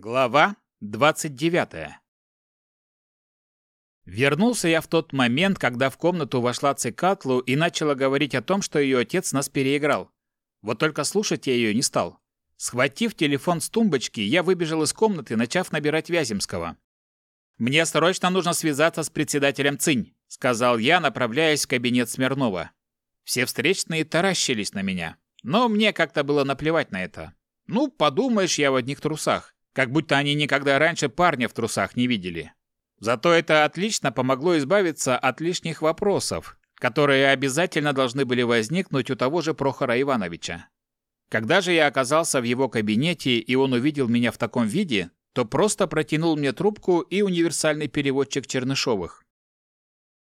Глава 29. Вернулся я в тот момент, когда в комнату вошла Цикатлу и начала говорить о том, что ее отец нас переиграл. Вот только слушать я ее не стал. Схватив телефон с тумбочки, я выбежал из комнаты, начав набирать Вяземского. «Мне срочно нужно связаться с председателем ЦИНЬ», — сказал я, направляясь в кабинет Смирнова. Все встречные таращились на меня, но мне как-то было наплевать на это. Ну, подумаешь, я в одних трусах как будто они никогда раньше парня в трусах не видели. Зато это отлично помогло избавиться от лишних вопросов, которые обязательно должны были возникнуть у того же Прохора Ивановича. Когда же я оказался в его кабинете, и он увидел меня в таком виде, то просто протянул мне трубку и универсальный переводчик Чернышовых.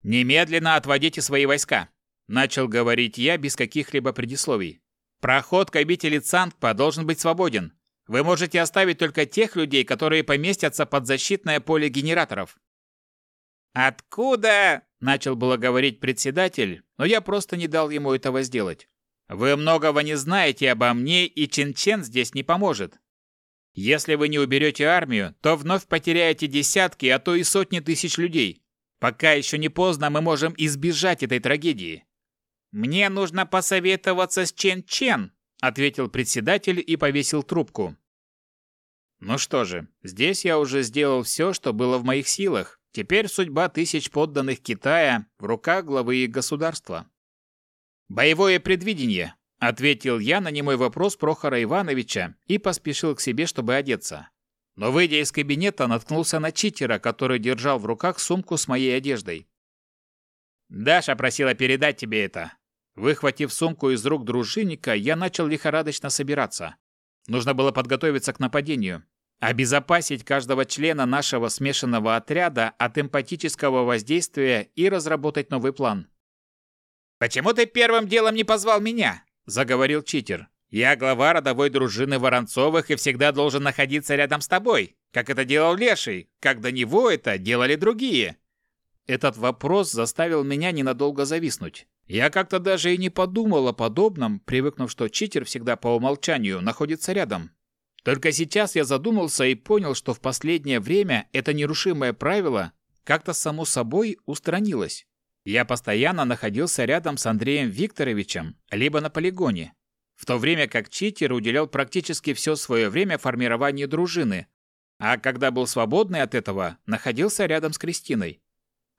«Немедленно отводите свои войска», – начал говорить я без каких-либо предисловий. «Проход к обители Цангпа должен быть свободен. Вы можете оставить только тех людей, которые поместятся под защитное поле генераторов. Откуда? начал было говорить председатель, но я просто не дал ему этого сделать. Вы многого не знаете обо мне, и Чин-Чен здесь не поможет. Если вы не уберете армию, то вновь потеряете десятки, а то и сотни тысяч людей. Пока еще не поздно, мы можем избежать этой трагедии. Мне нужно посоветоваться с Чен-Чен, ответил председатель и повесил трубку. Ну что же, здесь я уже сделал все, что было в моих силах. Теперь судьба тысяч подданных Китая в руках главы их государства. Боевое предвидение, ответил я на немой вопрос Прохора Ивановича и поспешил к себе, чтобы одеться. Но выйдя из кабинета, наткнулся на читера, который держал в руках сумку с моей одеждой. Даша просила передать тебе это, Выхватив сумку из рук дружинника, я начал лихорадочно собираться. Нужно было подготовиться к нападению, обезопасить каждого члена нашего смешанного отряда от эмпатического воздействия и разработать новый план. «Почему ты первым делом не позвал меня?» – заговорил читер. «Я глава родовой дружины Воронцовых и всегда должен находиться рядом с тобой, как это делал Леший, как до него это делали другие». Этот вопрос заставил меня ненадолго зависнуть. Я как-то даже и не подумал о подобном, привыкнув, что читер всегда по умолчанию находится рядом. Только сейчас я задумался и понял, что в последнее время это нерушимое правило как-то само собой устранилось. Я постоянно находился рядом с Андреем Викторовичем, либо на полигоне, в то время как читер уделял практически все свое время формированию дружины, а когда был свободный от этого, находился рядом с Кристиной.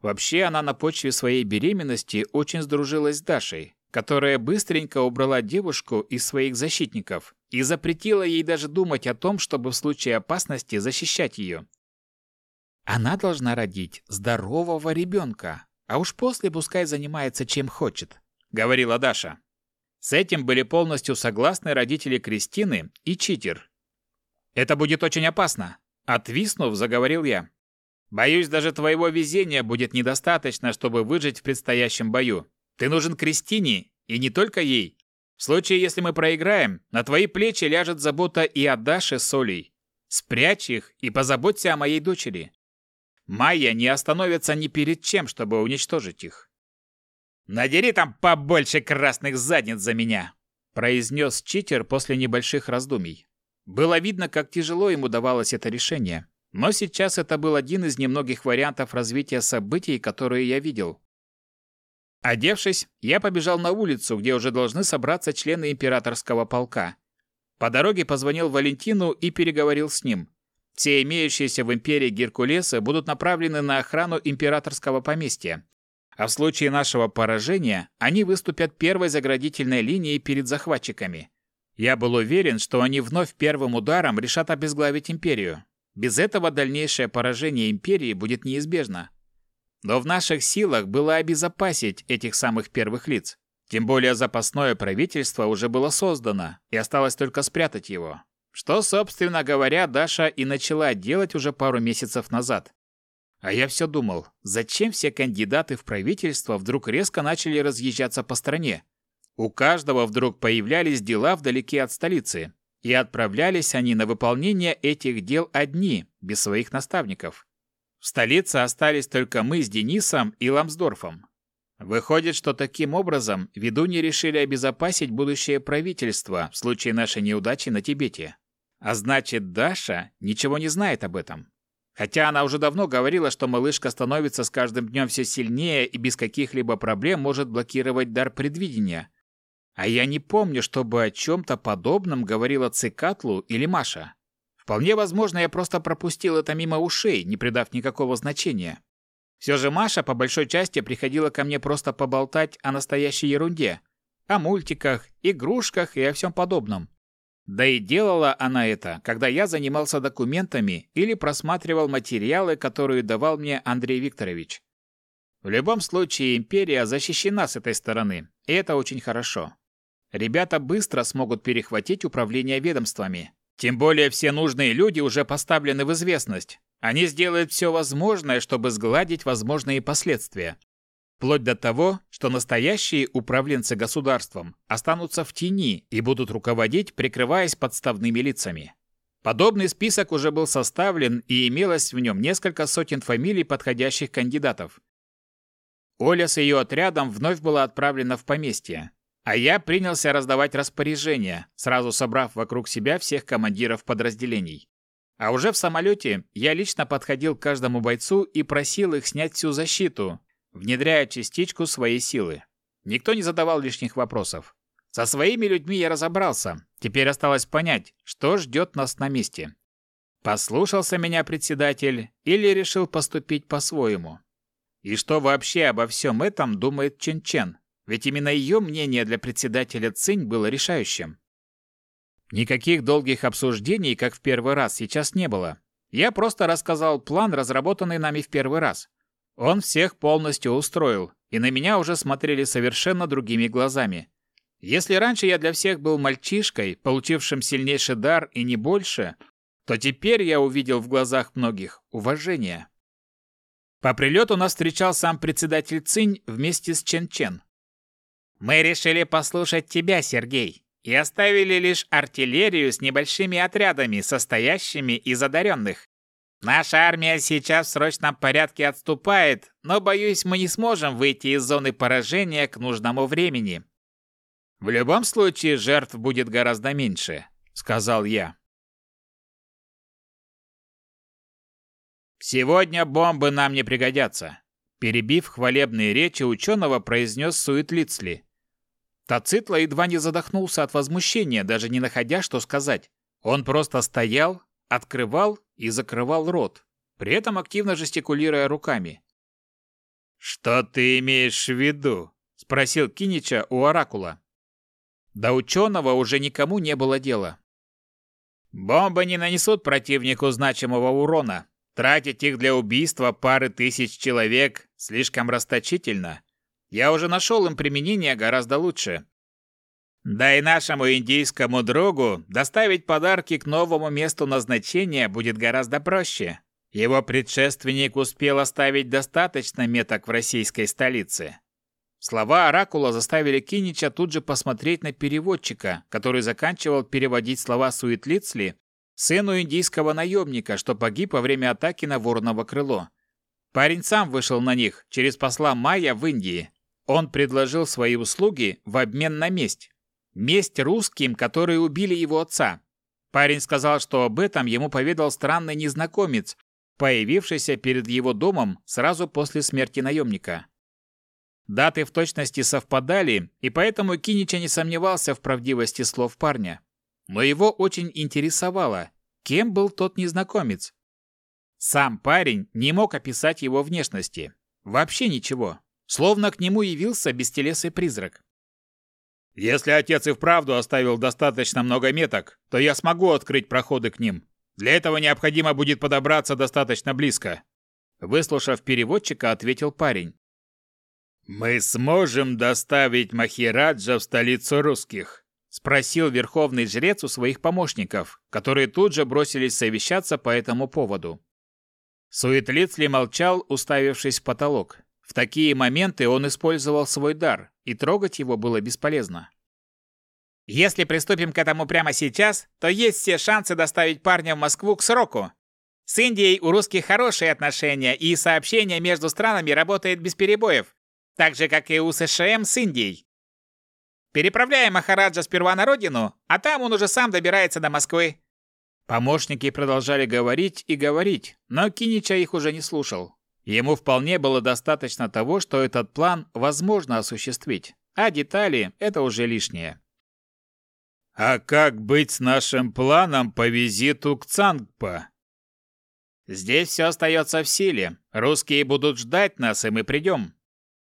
Вообще она на почве своей беременности очень сдружилась с Дашей, которая быстренько убрала девушку из своих защитников и запретила ей даже думать о том, чтобы в случае опасности защищать ее. Она должна родить здорового ребенка, а уж после пускай занимается чем хочет, говорила Даша. С этим были полностью согласны родители Кристины и читер. Это будет очень опасно, отвиснув, заговорил я. Боюсь, даже твоего везения будет недостаточно, чтобы выжить в предстоящем бою. Ты нужен Кристине, и не только ей. В случае, если мы проиграем, на твои плечи ляжет забота и о Даше с Олей. Спрячь их и позаботься о моей дочери. Майя не остановится ни перед чем, чтобы уничтожить их. «Надери там побольше красных задниц за меня!» произнес читер после небольших раздумий. Было видно, как тяжело ему давалось это решение. Но сейчас это был один из немногих вариантов развития событий, которые я видел. Одевшись, я побежал на улицу, где уже должны собраться члены императорского полка. По дороге позвонил Валентину и переговорил с ним. Все имеющиеся в империи Геркулесы будут направлены на охрану императорского поместья. А в случае нашего поражения они выступят первой заградительной линией перед захватчиками. Я был уверен, что они вновь первым ударом решат обезглавить империю. Без этого дальнейшее поражение империи будет неизбежно. Но в наших силах было обезопасить этих самых первых лиц. Тем более запасное правительство уже было создано, и осталось только спрятать его. Что, собственно говоря, Даша и начала делать уже пару месяцев назад. А я все думал, зачем все кандидаты в правительство вдруг резко начали разъезжаться по стране? У каждого вдруг появлялись дела вдалеке от столицы, и отправлялись они на выполнение этих дел одни, без своих наставников. В столице остались только мы с Денисом и Ламсдорфом. Выходит, что таким образом ведуни решили обезопасить будущее правительство в случае нашей неудачи на Тибете. А значит, Даша ничего не знает об этом. Хотя она уже давно говорила, что малышка становится с каждым днем все сильнее и без каких-либо проблем может блокировать дар предвидения. А я не помню, чтобы о чем-то подобном говорила Цикатлу или Маша. Вполне возможно, я просто пропустил это мимо ушей, не придав никакого значения. Все же Маша по большой части приходила ко мне просто поболтать о настоящей ерунде. О мультиках, игрушках и о всем подобном. Да и делала она это, когда я занимался документами или просматривал материалы, которые давал мне Андрей Викторович. В любом случае, империя защищена с этой стороны, и это очень хорошо. Ребята быстро смогут перехватить управление ведомствами. Тем более все нужные люди уже поставлены в известность. Они сделают все возможное, чтобы сгладить возможные последствия. Вплоть до того, что настоящие управленцы государством останутся в тени и будут руководить, прикрываясь подставными лицами. Подобный список уже был составлен и имелось в нем несколько сотен фамилий подходящих кандидатов. Оля с ее отрядом вновь была отправлена в поместье, а я принялся раздавать распоряжения, сразу собрав вокруг себя всех командиров подразделений. А уже в самолете я лично подходил к каждому бойцу и просил их снять всю защиту, внедряя частичку своей силы. Никто не задавал лишних вопросов. Со своими людьми я разобрался. Теперь осталось понять, что ждет нас на месте. Послушался меня председатель или решил поступить по-своему? И что вообще обо всем этом думает Чен-Чен? Ведь именно ее мнение для председателя Цинь было решающим. Никаких долгих обсуждений, как в первый раз, сейчас не было. Я просто рассказал план, разработанный нами в первый раз. Он всех полностью устроил, и на меня уже смотрели совершенно другими глазами. Если раньше я для всех был мальчишкой, получившим сильнейший дар и не больше, то теперь я увидел в глазах многих уважение. По прилету нас встречал сам председатель Цинь вместе с Чен-Чен. «Мы решили послушать тебя, Сергей, и оставили лишь артиллерию с небольшими отрядами, состоящими из одаренных. Наша армия сейчас в срочном порядке отступает, но, боюсь, мы не сможем выйти из зоны поражения к нужному времени. В любом случае, жертв будет гораздо меньше, сказал я. Сегодня бомбы нам не пригодятся, перебив хвалебные речи ученого, произнес Суетлицли. Тацитла едва не задохнулся от возмущения, даже не находя, что сказать. Он просто стоял, открывал и закрывал рот, при этом активно жестикулируя руками. «Что ты имеешь в виду?» – спросил Кинича у Оракула. До ученого уже никому не было дела. «Бомбы не нанесут противнику значимого урона. Тратить их для убийства пары тысяч человек слишком расточительно. Я уже нашел им применение гораздо лучше. Да и нашему индийскому другу доставить подарки к новому месту назначения будет гораздо проще. Его предшественник успел оставить достаточно меток в российской столице. Слова Оракула заставили Кинича тут же посмотреть на переводчика, который заканчивал переводить слова Суетлицли, сыну индийского наемника, что погиб во время атаки на Вороново крыло. Парень сам вышел на них через посла Майя в Индии. Он предложил свои услуги в обмен на месть. Месть русским, которые убили его отца. Парень сказал, что об этом ему поведал странный незнакомец, появившийся перед его домом сразу после смерти наемника. Даты в точности совпадали, и поэтому Кинича не сомневался в правдивости слов парня. Но его очень интересовало, кем был тот незнакомец. Сам парень не мог описать его внешности. Вообще ничего. Словно к нему явился бестелесый призрак. Если отец и вправду оставил достаточно много меток, то я смогу открыть проходы к ним. Для этого необходимо будет подобраться достаточно близко. Выслушав переводчика, ответил парень. «Мы сможем доставить Махираджа в столицу русских?» – спросил верховный жрец у своих помощников, которые тут же бросились совещаться по этому поводу. Суетлицли молчал, уставившись в потолок. В такие моменты он использовал свой дар, и трогать его было бесполезно. Если приступим к этому прямо сейчас, то есть все шансы доставить парня в Москву к сроку. С Индией у русских хорошие отношения, и сообщение между странами работает без перебоев, так же, как и у США с Индией. Переправляем Махараджа сперва на родину, а там он уже сам добирается до Москвы. Помощники продолжали говорить и говорить, но Кинича их уже не слушал. Ему вполне было достаточно того, что этот план возможно осуществить, а детали – это уже лишнее. «А как быть с нашим планом по визиту к Цангпа?» «Здесь все остается в силе. Русские будут ждать нас, и мы придем.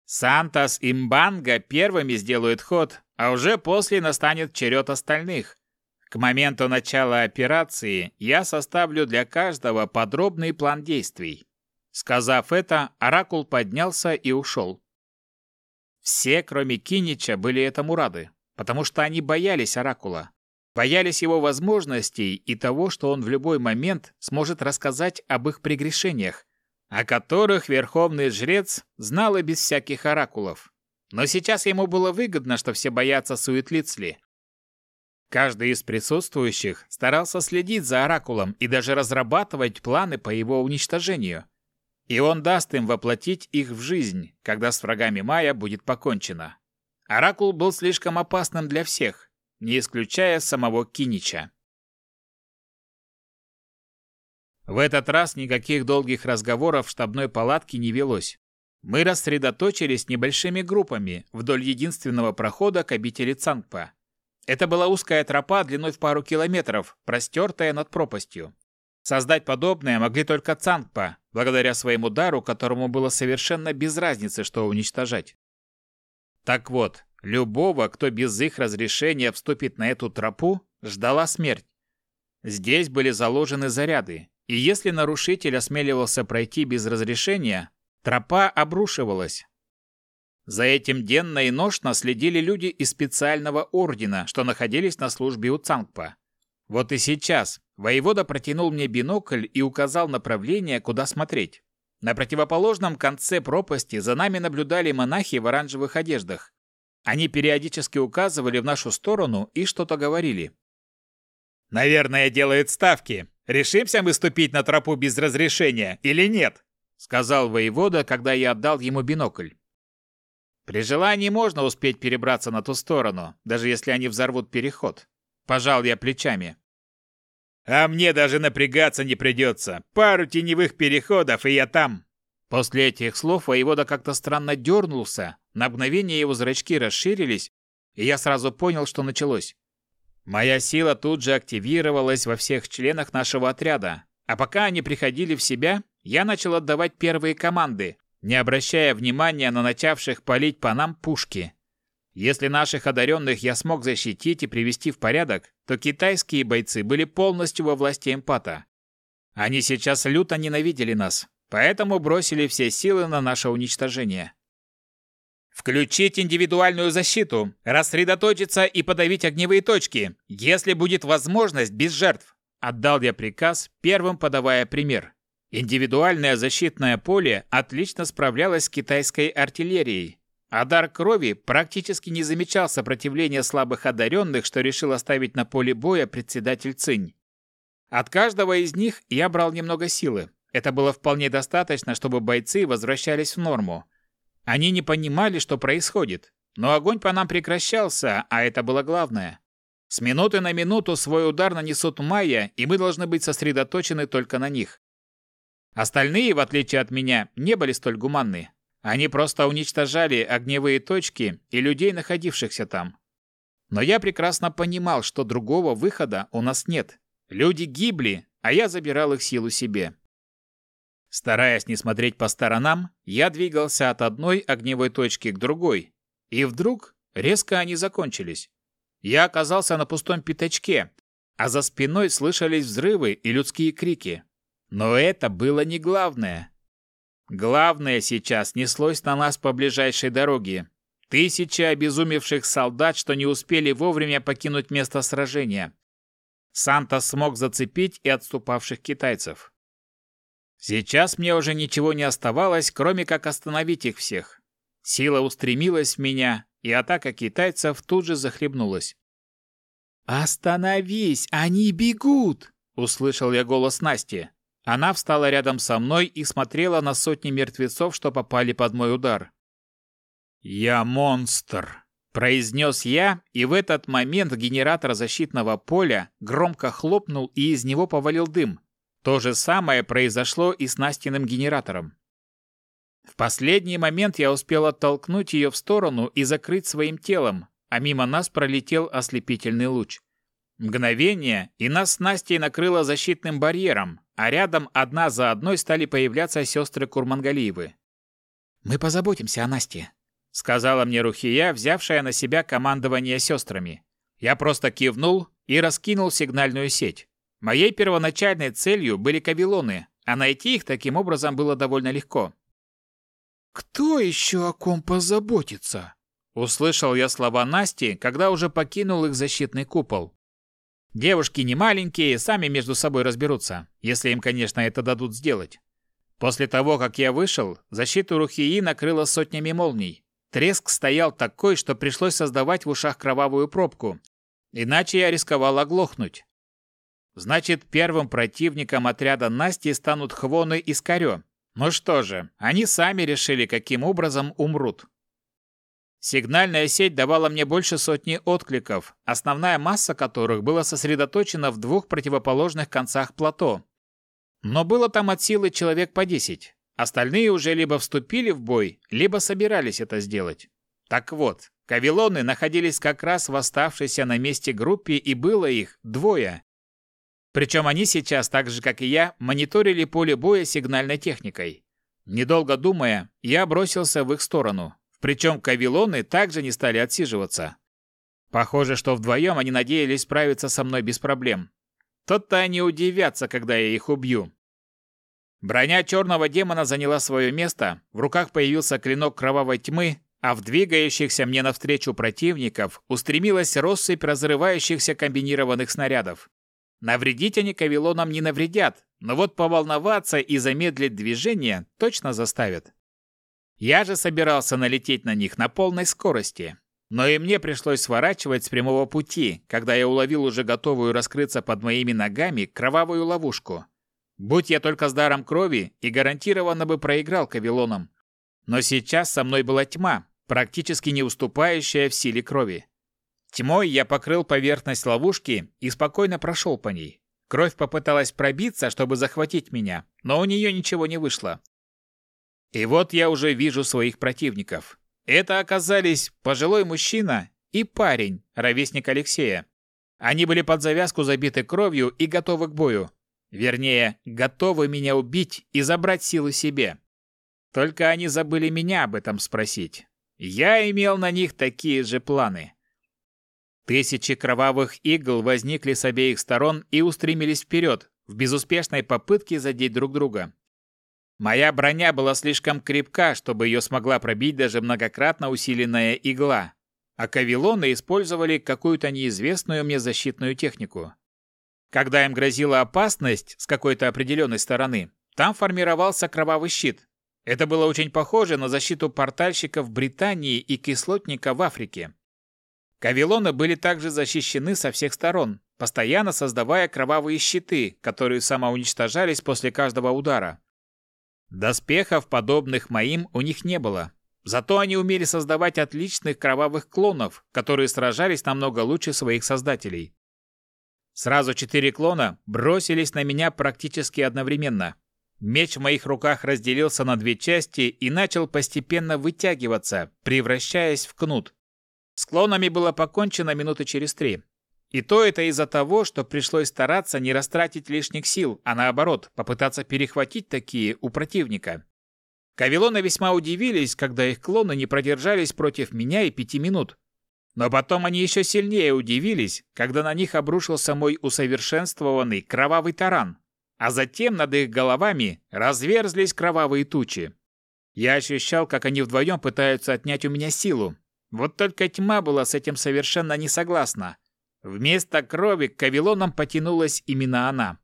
Сантос и Мбанга первыми сделают ход, а уже после настанет черед остальных. К моменту начала операции я составлю для каждого подробный план действий. Сказав это, Оракул поднялся и ушел. Все, кроме Кинича, были этому рады, потому что они боялись Оракула. Боялись его возможностей и того, что он в любой момент сможет рассказать об их прегрешениях, о которых Верховный Жрец знал и без всяких оракулов. Но сейчас ему было выгодно, что все боятся суетлицли. Каждый из присутствующих старался следить за оракулом и даже разрабатывать планы по его уничтожению. И он даст им воплотить их в жизнь, когда с врагами Майя будет покончено. Оракул был слишком опасным для всех, не исключая самого Кинича. В этот раз никаких долгих разговоров в штабной палатке не велось. Мы рассредоточились небольшими группами вдоль единственного прохода к обители Цангпа. Это была узкая тропа длиной в пару километров, простертая над пропастью. Создать подобное могли только Цангпа, благодаря своему дару, которому было совершенно без разницы, что уничтожать. Так вот, любого, кто без их разрешения вступит на эту тропу, ждала смерть. Здесь были заложены заряды, и если нарушитель осмеливался пройти без разрешения, Тропа обрушивалась. За этим денно и ношно следили люди из специального ордена, что находились на службе у Цангпа. Вот и сейчас воевода протянул мне бинокль и указал направление, куда смотреть. На противоположном конце пропасти за нами наблюдали монахи в оранжевых одеждах. Они периодически указывали в нашу сторону и что-то говорили. «Наверное, делает ставки. Решимся мы ступить на тропу без разрешения или нет?» сказал воевода, когда я отдал ему бинокль. При желании можно успеть перебраться на ту сторону, даже если они взорвут переход. Пожал я плечами. А мне даже напрягаться не придется. Пару теневых переходов, и я там. После этих слов воевода как-то странно дернулся, на мгновение его зрачки расширились, и я сразу понял, что началось. Моя сила тут же активировалась во всех членах нашего отряда, а пока они приходили в себя, я начал отдавать первые команды, не обращая внимания на начавших палить по нам пушки. Если наших одаренных я смог защитить и привести в порядок, то китайские бойцы были полностью во власти эмпата. Они сейчас люто ненавидели нас, поэтому бросили все силы на наше уничтожение. Включить индивидуальную защиту, рассредоточиться и подавить огневые точки, если будет возможность без жертв. Отдал я приказ, первым подавая пример. Индивидуальное защитное поле отлично справлялось с китайской артиллерией, а дар крови практически не замечал сопротивления слабых одаренных, что решил оставить на поле боя председатель Цинь. От каждого из них я брал немного силы. Это было вполне достаточно, чтобы бойцы возвращались в норму. Они не понимали, что происходит, но огонь по нам прекращался, а это было главное. С минуты на минуту свой удар нанесут майя, и мы должны быть сосредоточены только на них. Остальные, в отличие от меня, не были столь гуманны. Они просто уничтожали огневые точки и людей, находившихся там. Но я прекрасно понимал, что другого выхода у нас нет. Люди гибли, а я забирал их силу себе. Стараясь не смотреть по сторонам, я двигался от одной огневой точки к другой. И вдруг резко они закончились. Я оказался на пустом пятачке, а за спиной слышались взрывы и людские крики. Но это было не главное. Главное сейчас неслось на нас по ближайшей дороге. Тысячи обезумевших солдат, что не успели вовремя покинуть место сражения. Санта смог зацепить и отступавших китайцев. Сейчас мне уже ничего не оставалось, кроме как остановить их всех. Сила устремилась в меня, и атака китайцев тут же захлебнулась. «Остановись! Они бегут!» — услышал я голос Насти. Она встала рядом со мной и смотрела на сотни мертвецов, что попали под мой удар. «Я монстр!» Произнес я, и в этот момент генератор защитного поля громко хлопнул, и из него повалил дым. То же самое произошло и с Настиным генератором. В последний момент я успел оттолкнуть ее в сторону и закрыть своим телом, а мимо нас пролетел ослепительный луч. Мгновение, и нас с Настей накрыло защитным барьером, а рядом одна за одной стали появляться сестры Курмангалиевы. «Мы позаботимся о Насте», — сказала мне Рухия, взявшая на себя командование сестрами. Я просто кивнул и раскинул сигнальную сеть. Моей первоначальной целью были кавилоны, а найти их таким образом было довольно легко. «Кто еще о ком позаботится?» Услышал я слова Насти, когда уже покинул их защитный купол. Девушки не маленькие, сами между собой разберутся, если им, конечно, это дадут сделать. После того, как я вышел, защиту Рухии накрыло сотнями молний. Треск стоял такой, что пришлось создавать в ушах кровавую пробку. Иначе я рисковал оглохнуть. Значит, первым противником отряда Насти станут Хвоны и Скарё. Ну что же, они сами решили, каким образом умрут. Сигнальная сеть давала мне больше сотни откликов, основная масса которых была сосредоточена в двух противоположных концах плато. Но было там от силы человек по десять. Остальные уже либо вступили в бой, либо собирались это сделать. Так вот, кавилоны находились как раз в оставшейся на месте группе, и было их двое. Причем они сейчас, так же как и я, мониторили поле боя сигнальной техникой. Недолго думая, я бросился в их сторону. Причем кавилоны также не стали отсиживаться. Похоже, что вдвоем они надеялись справиться со мной без проблем. Тот-то они удивятся, когда я их убью. Броня черного демона заняла свое место, в руках появился клинок кровавой тьмы, а в двигающихся мне навстречу противников устремилась россыпь разрывающихся комбинированных снарядов. Навредить они кавилонам не навредят, но вот поволноваться и замедлить движение точно заставят. Я же собирался налететь на них на полной скорости. Но и мне пришлось сворачивать с прямого пути, когда я уловил уже готовую раскрыться под моими ногами кровавую ловушку. Будь я только с даром крови, и гарантированно бы проиграл кавилонам. Но сейчас со мной была тьма, практически не уступающая в силе крови. Тьмой я покрыл поверхность ловушки и спокойно прошел по ней. Кровь попыталась пробиться, чтобы захватить меня, но у нее ничего не вышло. И вот я уже вижу своих противников. Это оказались пожилой мужчина и парень, ровесник Алексея. Они были под завязку забиты кровью и готовы к бою. Вернее, готовы меня убить и забрать силы себе. Только они забыли меня об этом спросить. Я имел на них такие же планы. Тысячи кровавых игл возникли с обеих сторон и устремились вперед, в безуспешной попытке задеть друг друга. Моя броня была слишком крепка, чтобы ее смогла пробить даже многократно усиленная игла, а кавилоны использовали какую-то неизвестную мне защитную технику. Когда им грозила опасность с какой-то определенной стороны, там формировался кровавый щит. Это было очень похоже на защиту портальщиков Британии и кислотника в Африке. Кавилоны были также защищены со всех сторон, постоянно создавая кровавые щиты, которые самоуничтожались после каждого удара. Доспехов, подобных моим, у них не было. Зато они умели создавать отличных кровавых клонов, которые сражались намного лучше своих создателей. Сразу четыре клона бросились на меня практически одновременно. Меч в моих руках разделился на две части и начал постепенно вытягиваться, превращаясь в кнут. С клонами было покончено минуты через три. И то это из-за того, что пришлось стараться не растратить лишних сил, а наоборот, попытаться перехватить такие у противника. Кавилоны весьма удивились, когда их клоны не продержались против меня и пяти минут. Но потом они еще сильнее удивились, когда на них обрушился мой усовершенствованный кровавый таран, а затем над их головами разверзлись кровавые тучи. Я ощущал, как они вдвоем пытаются отнять у меня силу, вот только тьма была с этим совершенно не согласна. Вместо крови к кавилонам потянулась именно она.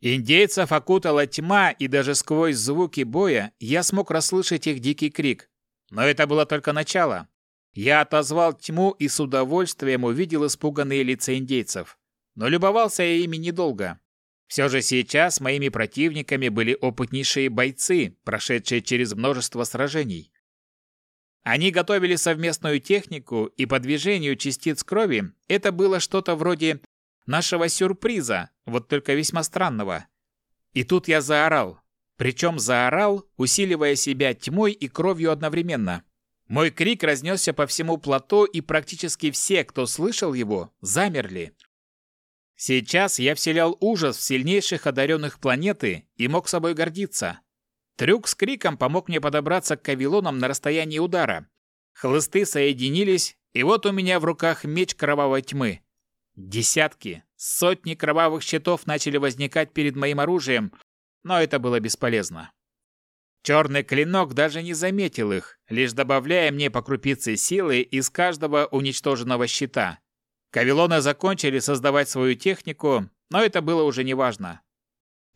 Индейцев окутала тьма, и даже сквозь звуки боя я смог расслышать их дикий крик. Но это было только начало. Я отозвал тьму и с удовольствием увидел испуганные лица индейцев. Но любовался я ими недолго. Все же сейчас моими противниками были опытнейшие бойцы, прошедшие через множество сражений. Они готовили совместную технику, и по движению частиц крови это было что-то вроде нашего сюрприза, вот только весьма странного. И тут я заорал. Причем заорал, усиливая себя тьмой и кровью одновременно. Мой крик разнесся по всему плато, и практически все, кто слышал его, замерли. Сейчас я вселял ужас в сильнейших одаренных планеты и мог собой гордиться. Трюк с криком помог мне подобраться к кавилонам на расстоянии удара. Хлысты соединились, и вот у меня в руках меч кровавой тьмы. Десятки, сотни кровавых щитов начали возникать перед моим оружием, но это было бесполезно. Черный клинок даже не заметил их, лишь добавляя мне по крупице силы из каждого уничтоженного щита. Кавилоны закончили создавать свою технику, но это было уже неважно.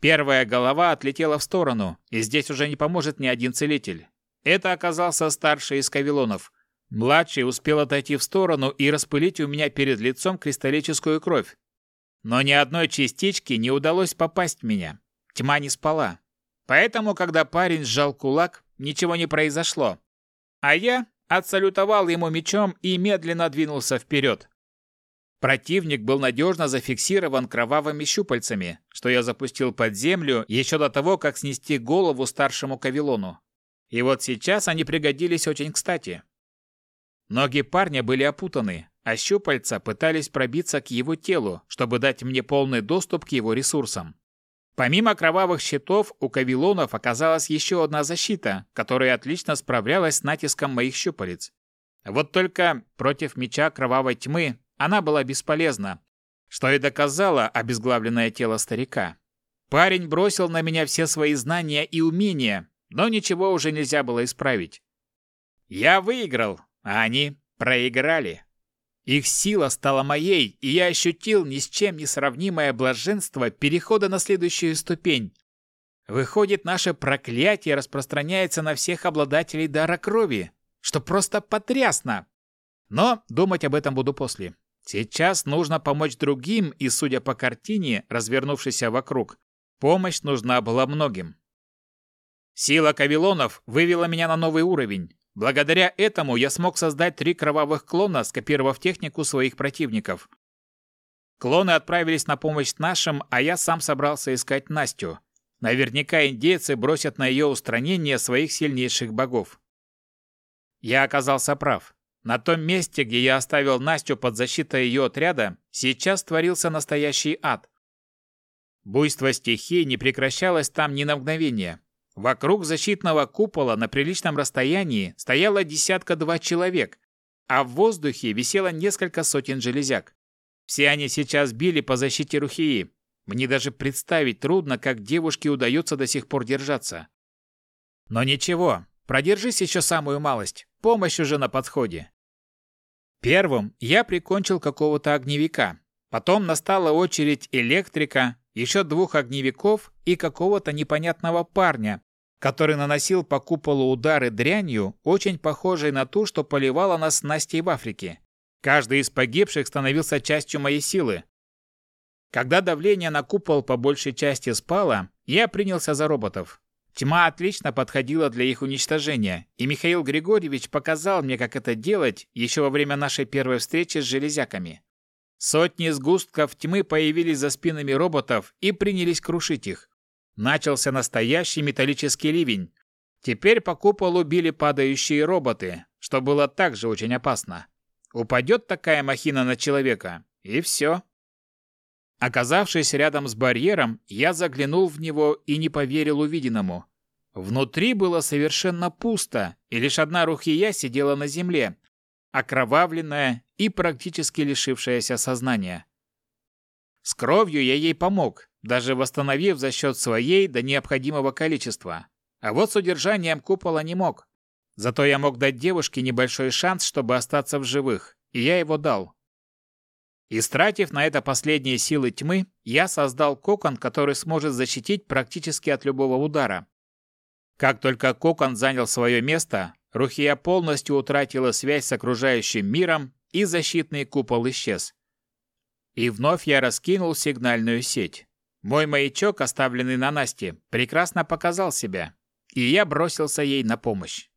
Первая голова отлетела в сторону, и здесь уже не поможет ни один целитель. Это оказался старший из кавилонов. Младший успел отойти в сторону и распылить у меня перед лицом кристаллическую кровь. Но ни одной частички не удалось попасть в меня. Тьма не спала. Поэтому, когда парень сжал кулак, ничего не произошло. А я отсалютовал ему мечом и медленно двинулся вперед. Противник был надежно зафиксирован кровавыми щупальцами, что я запустил под землю еще до того, как снести голову старшему Кавилону. И вот сейчас они пригодились очень кстати. Ноги парня были опутаны, а щупальца пытались пробиться к его телу, чтобы дать мне полный доступ к его ресурсам. Помимо кровавых щитов, у кавилонов оказалась еще одна защита, которая отлично справлялась с натиском моих щупалец. Вот только против меча кровавой тьмы она была бесполезна, что и доказало обезглавленное тело старика. Парень бросил на меня все свои знания и умения, но ничего уже нельзя было исправить. Я выиграл, а они проиграли. Их сила стала моей, и я ощутил ни с чем не сравнимое блаженство перехода на следующую ступень. Выходит, наше проклятие распространяется на всех обладателей дара крови, что просто потрясно. Но думать об этом буду после. Сейчас нужно помочь другим, и, судя по картине, развернувшейся вокруг, помощь нужна была многим. Сила Кавилонов вывела меня на новый уровень. Благодаря этому я смог создать три кровавых клона, скопировав технику своих противников. Клоны отправились на помощь нашим, а я сам собрался искать Настю. Наверняка индейцы бросят на ее устранение своих сильнейших богов. Я оказался прав. На том месте, где я оставил Настю под защитой ее отряда, сейчас творился настоящий ад. Буйство стихий не прекращалось там ни на мгновение. Вокруг защитного купола на приличном расстоянии стояло десятка-два человек, а в воздухе висело несколько сотен железяк. Все они сейчас били по защите Рухии. Мне даже представить трудно, как девушке удается до сих пор держаться. Но ничего, продержись еще самую малость. Помощь уже на подходе. Первым я прикончил какого-то огневика. Потом настала очередь электрика, еще двух огневиков и какого-то непонятного парня, который наносил по куполу удары дрянью, очень похожей на ту, что поливала нас Настей в Африке. Каждый из погибших становился частью моей силы. Когда давление на купол по большей части спало, я принялся за роботов. Тьма отлично подходила для их уничтожения, и Михаил Григорьевич показал мне, как это делать еще во время нашей первой встречи с железяками. Сотни сгустков тьмы появились за спинами роботов и принялись крушить их. Начался настоящий металлический ливень. Теперь по куполу били падающие роботы, что было также очень опасно. Упадет такая махина на человека, и все. Оказавшись рядом с барьером, я заглянул в него и не поверил увиденному. Внутри было совершенно пусто, и лишь одна рухия сидела на земле, окровавленная и практически лишившаяся сознания. С кровью я ей помог, даже восстановив за счет своей до необходимого количества. А вот с удержанием купола не мог. Зато я мог дать девушке небольшой шанс, чтобы остаться в живых, и я его дал. Истратив на это последние силы тьмы, я создал кокон, который сможет защитить практически от любого удара. Как только кокон занял свое место, Рухия полностью утратила связь с окружающим миром, и защитный купол исчез. И вновь я раскинул сигнальную сеть. Мой маячок, оставленный на Насте, прекрасно показал себя, и я бросился ей на помощь.